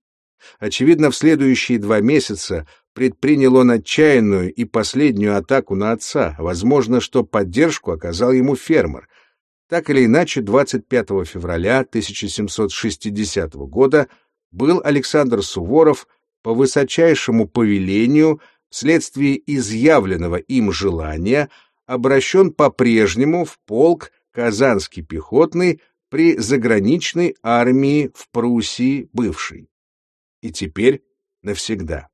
Очевидно, в следующие два месяца предпринял он отчаянную и последнюю атаку на отца, возможно, что поддержку оказал ему фермер. Так или иначе, 25 февраля 1760 года был Александр Суворов по высочайшему повелению вследствие изъявленного им желания обращен по-прежнему в полк Казанский пехотный при заграничной армии в Пруссии бывшей. И теперь навсегда.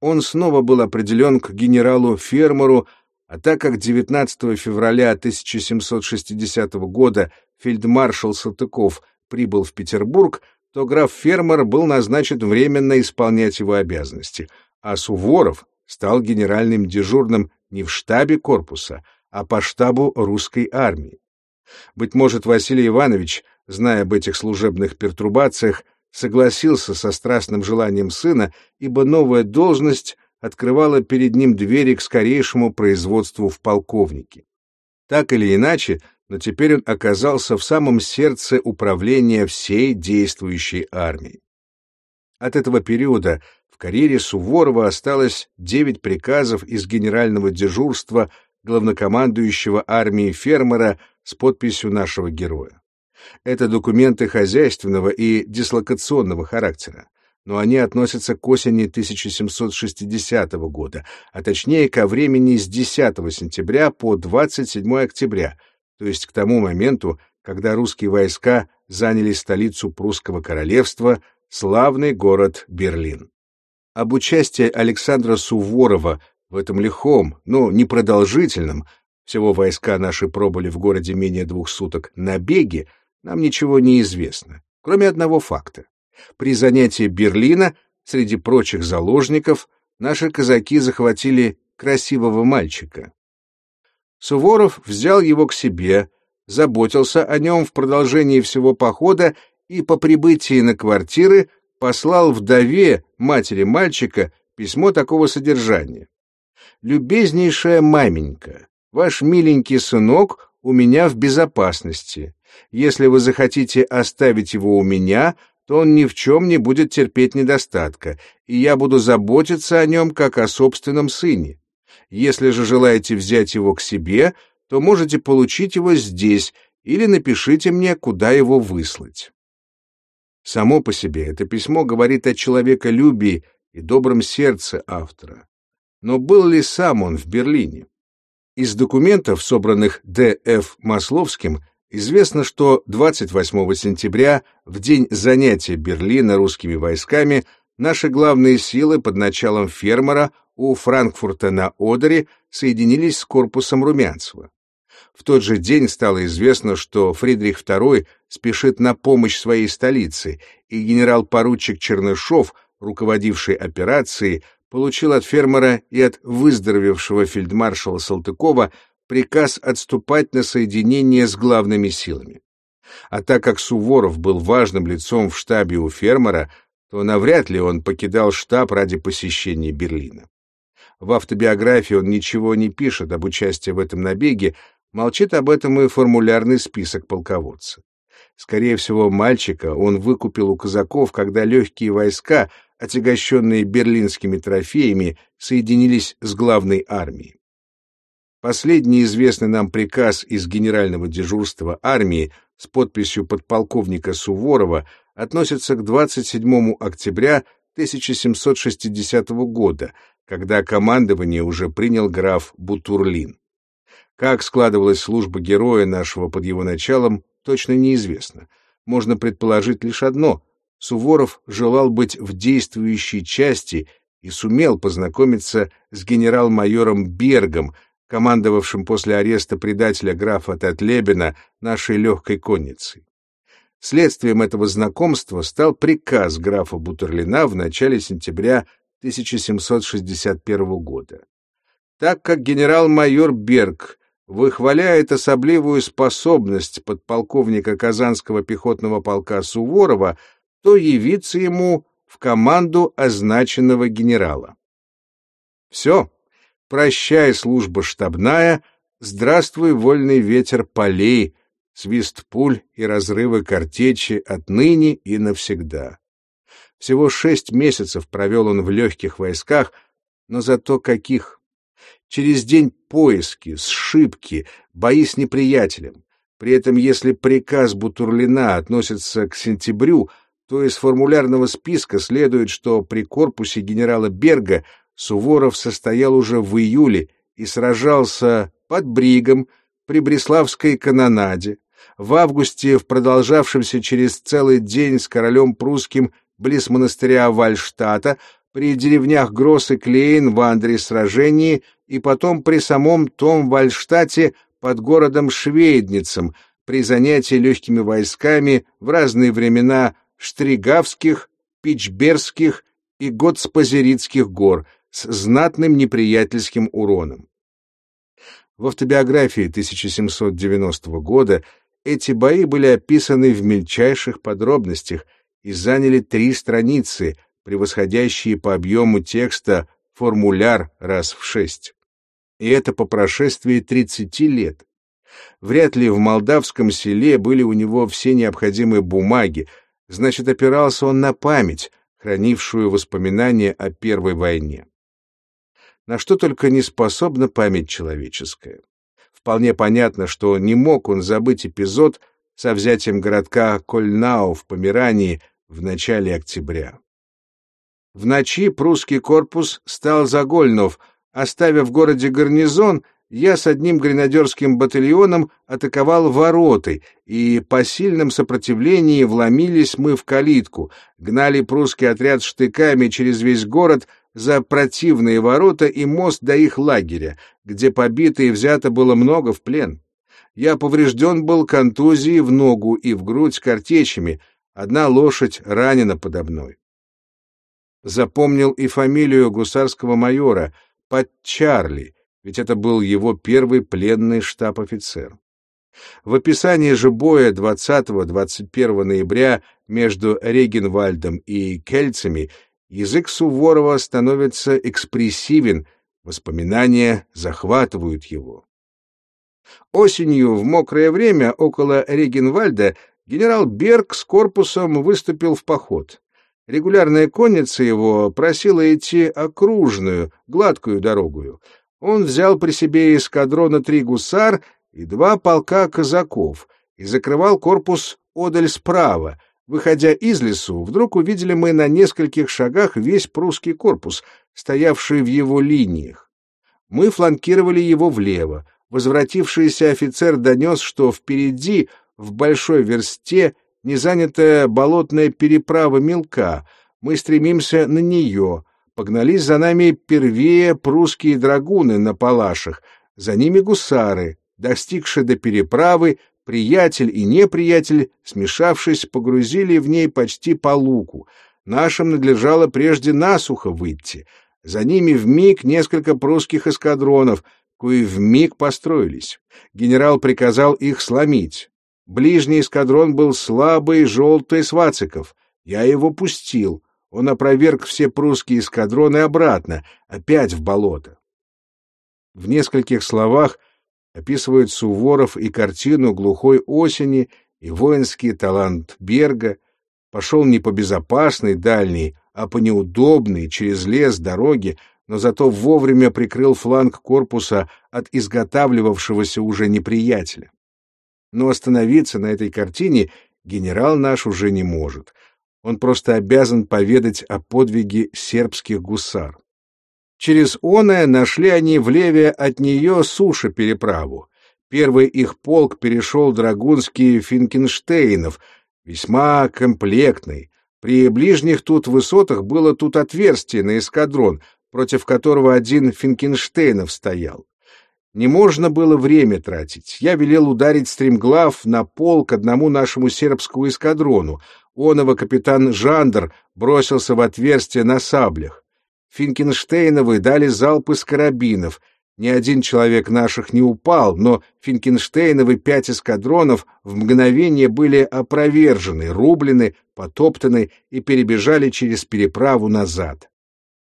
Он снова был определен к генералу-фермеру, а так как 19 февраля 1760 года фельдмаршал Салтыков прибыл в Петербург, то граф Фермер был назначен временно исполнять его обязанности, а Суворов стал генеральным дежурным не в штабе корпуса, а по штабу русской армии. Быть может, Василий Иванович, зная об этих служебных пертурбациях, согласился со страстным желанием сына, ибо новая должность открывала перед ним двери к скорейшему производству в полковнике. Так или иначе, но теперь он оказался в самом сердце управления всей действующей армией. От этого периода в карьере Суворова осталось девять приказов из генерального дежурства главнокомандующего армии фермера с подписью нашего героя. Это документы хозяйственного и дислокационного характера, но они относятся к осени 1760 года, а точнее ко времени с 10 сентября по 27 октября, то есть к тому моменту, когда русские войска заняли столицу прусского королевства, славный город Берлин. Об участии Александра Суворова в этом лихом, но непродолжительном, всего войска наши пробыли в городе менее двух суток, набеге, нам ничего не известно, кроме одного факта. При занятии Берлина, среди прочих заложников, наши казаки захватили красивого мальчика. Суворов взял его к себе, заботился о нем в продолжении всего похода и по прибытии на квартиры послал вдове матери мальчика письмо такого содержания. «Любезнейшая маменька, ваш миленький сынок у меня в безопасности. Если вы захотите оставить его у меня, то он ни в чем не будет терпеть недостатка, и я буду заботиться о нем как о собственном сыне. Если же желаете взять его к себе, то можете получить его здесь или напишите мне, куда его выслать. Само по себе это письмо говорит о человеколюбии и добром сердце автора. Но был ли сам он в Берлине? Из документов, собранных Д.Ф. Масловским, Известно, что 28 сентября, в день занятия Берлина русскими войсками, наши главные силы под началом фермера у Франкфурта на Одере соединились с корпусом Румянцева. В тот же день стало известно, что Фридрих II спешит на помощь своей столице, и генерал-поручик Чернышов, руководивший операцией, получил от фермера и от выздоровевшего фельдмаршала Салтыкова приказ отступать на соединение с главными силами. А так как Суворов был важным лицом в штабе у фермера, то навряд ли он покидал штаб ради посещения Берлина. В автобиографии он ничего не пишет об участии в этом набеге, молчит об этом и формулярный список полководца. Скорее всего, мальчика он выкупил у казаков, когда легкие войска, отягощенные берлинскими трофеями, соединились с главной армией. Последний известный нам приказ из генерального дежурства армии с подписью подполковника Суворова относится к 27 октября 1760 года, когда командование уже принял граф Бутурлин. Как складывалась служба героя нашего под его началом, точно неизвестно. Можно предположить лишь одно — Суворов желал быть в действующей части и сумел познакомиться с генерал-майором Бергом, командовавшим после ареста предателя графа Татлебина нашей легкой конницей. Следствием этого знакомства стал приказ графа Бутерлина в начале сентября 1761 года. Так как генерал-майор Берг выхваляет особливую способность подполковника Казанского пехотного полка Суворова, то явиться ему в команду означенного генерала. Все, Прощай, служба штабная, здравствуй, вольный ветер полей, свист пуль и разрывы картечи отныне и навсегда. Всего шесть месяцев провел он в легких войсках, но зато каких! Через день поиски, сшибки, бои с неприятелем. При этом, если приказ Бутурлина относится к сентябрю, то из формулярного списка следует, что при корпусе генерала Берга Суворов состоял уже в июле и сражался под Бригом при Бреславской канонаде, в августе в продолжавшемся через целый день с королем прусским близ монастыря Вальштата, при деревнях Гросс и Клейн в Андре сражении и потом при самом том Вальштате под городом Швейдницем при занятии легкими войсками в разные времена Штригавских, Пичбергских и Готспозерицких гор с знатным неприятельским уроном. В автобиографии 1790 года эти бои были описаны в мельчайших подробностях и заняли три страницы, превосходящие по объему текста формуляр раз в шесть. И это по прошествии 30 лет. Вряд ли в молдавском селе были у него все необходимые бумаги, значит, опирался он на память, хранившую воспоминания о Первой войне. На что только не способна память человеческая. Вполне понятно, что не мог он забыть эпизод со взятием городка Кольнау в Померании в начале октября. В ночи прусский корпус стал за Гольнов, оставив в городе гарнизон, я с одним гренадерским батальоном атаковал вороты, и по сильном сопротивлении вломились мы в калитку, гнали прусский отряд штыками через весь город за противные ворота и мост до их лагеря, где побито и взято было много в плен. Я поврежден был контузией в ногу и в грудь картечами, одна лошадь ранена подо мной. Запомнил и фамилию гусарского майора, под Чарли, ведь это был его первый пленный штаб-офицер. В описании же боя 20-21 ноября между Регенвальдом и Кельцами язык Суворова становится экспрессивен, воспоминания захватывают его. Осенью в мокрое время около Регенвальда генерал Берг с корпусом выступил в поход. Регулярная конница его просила идти окружную, гладкую дорогую. Он взял при себе эскадрона три гусар и два полка казаков и закрывал корпус одаль справа. Выходя из лесу, вдруг увидели мы на нескольких шагах весь прусский корпус, стоявший в его линиях. Мы фланкировали его влево. Возвратившийся офицер донес, что впереди, в большой версте, незанятая болотная переправа мелка. Мы стремимся на нее. Погнались за нами первее прусские драгуны на палашах, за ними гусары. Достигши до переправы, приятель и неприятель, смешавшись, погрузили в ней почти по луку. Нашим надлежало прежде насухо выйти. За ними в миг несколько прусских эскадронов, кои в миг построились. Генерал приказал их сломить. Ближний эскадрон был слабый, желтый Свациков. Я его пустил. Он опроверг все прусские эскадроны обратно, опять в болото. В нескольких словах описывают Суворов и картину глухой осени, и воинский талант Берга, пошел не по безопасной дальней, а по неудобной через лес дороге, но зато вовремя прикрыл фланг корпуса от изготавливавшегося уже неприятеля. Но остановиться на этой картине генерал наш уже не может. Он просто обязан поведать о подвиге сербских гусар. Через оное нашли они в от нее суши переправу. Первый их полк перешел драгунский Финкенштейнов, весьма комплектный. При ближних тут высотах было тут отверстие на эскадрон, против которого один Финкенштейнов стоял. Не можно было время тратить. Я велел ударить стремглав на пол к одному нашему сербскому эскадрону. Оного капитан Жандер бросился в отверстие на саблях. Финкенштейновы дали залпы с карабинов. Ни один человек наших не упал, но Финкенштейновы пять эскадронов в мгновение были опровержены, рублены, потоптаны и перебежали через переправу назад.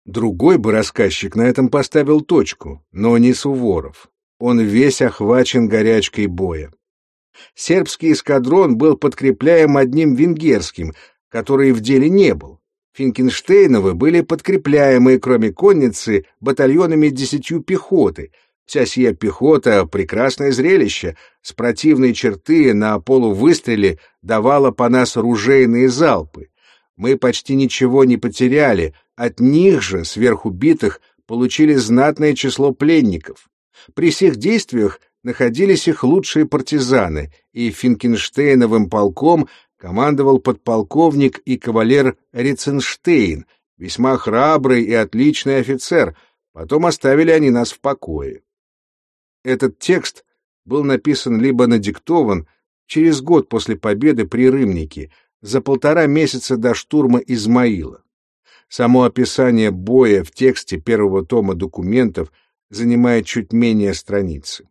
Другой бы рассказчик на этом поставил точку, но не Суворов. Он весь охвачен горячкой боя. Сербский эскадрон был подкрепляем одним венгерским, который в деле не был. Финкенштейновы были подкрепляемы, кроме конницы, батальонами десятью пехоты. Вся сия пехота — прекрасное зрелище. С противной черты на полувыстреле давала по нас ружейные залпы. Мы почти ничего не потеряли, от них же, сверхубитых, получили знатное число пленников. При всех действиях находились их лучшие партизаны, и Финкенштейновым полком командовал подполковник и кавалер Риценштейн, весьма храбрый и отличный офицер, потом оставили они нас в покое. Этот текст был написан либо надиктован через год после победы при Рымнике, за полтора месяца до штурма Измаила. Само описание боя в тексте первого тома документов занимает чуть менее страницы.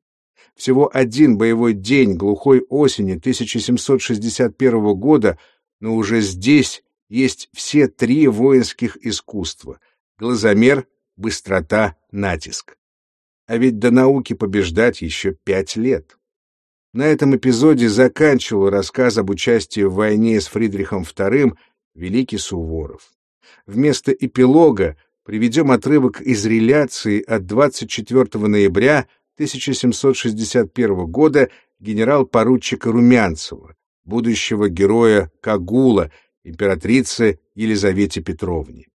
Всего один боевой день глухой осени 1761 года, но уже здесь есть все три воинских искусства — глазомер, быстрота, натиск. А ведь до науки побеждать еще пять лет. На этом эпизоде заканчивал рассказ об участии в войне с Фридрихом II великий Суворов. Вместо эпилога приведем отрывок из реляции от 24 ноября 1761 года генерал-поручика Румянцева, будущего героя Кагула, императрицы Елизавете Петровне.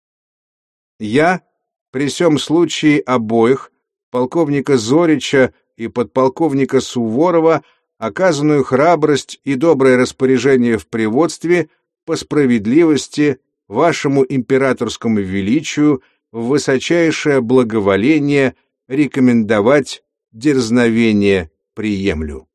Я, при всем случае обоих, полковника Зорича и подполковника Суворова, оказанную храбрость и доброе распоряжение в приводстве по справедливости вашему императорскому величию в высочайшее благоволение рекомендовать дерзновение приемлю.